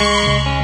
Música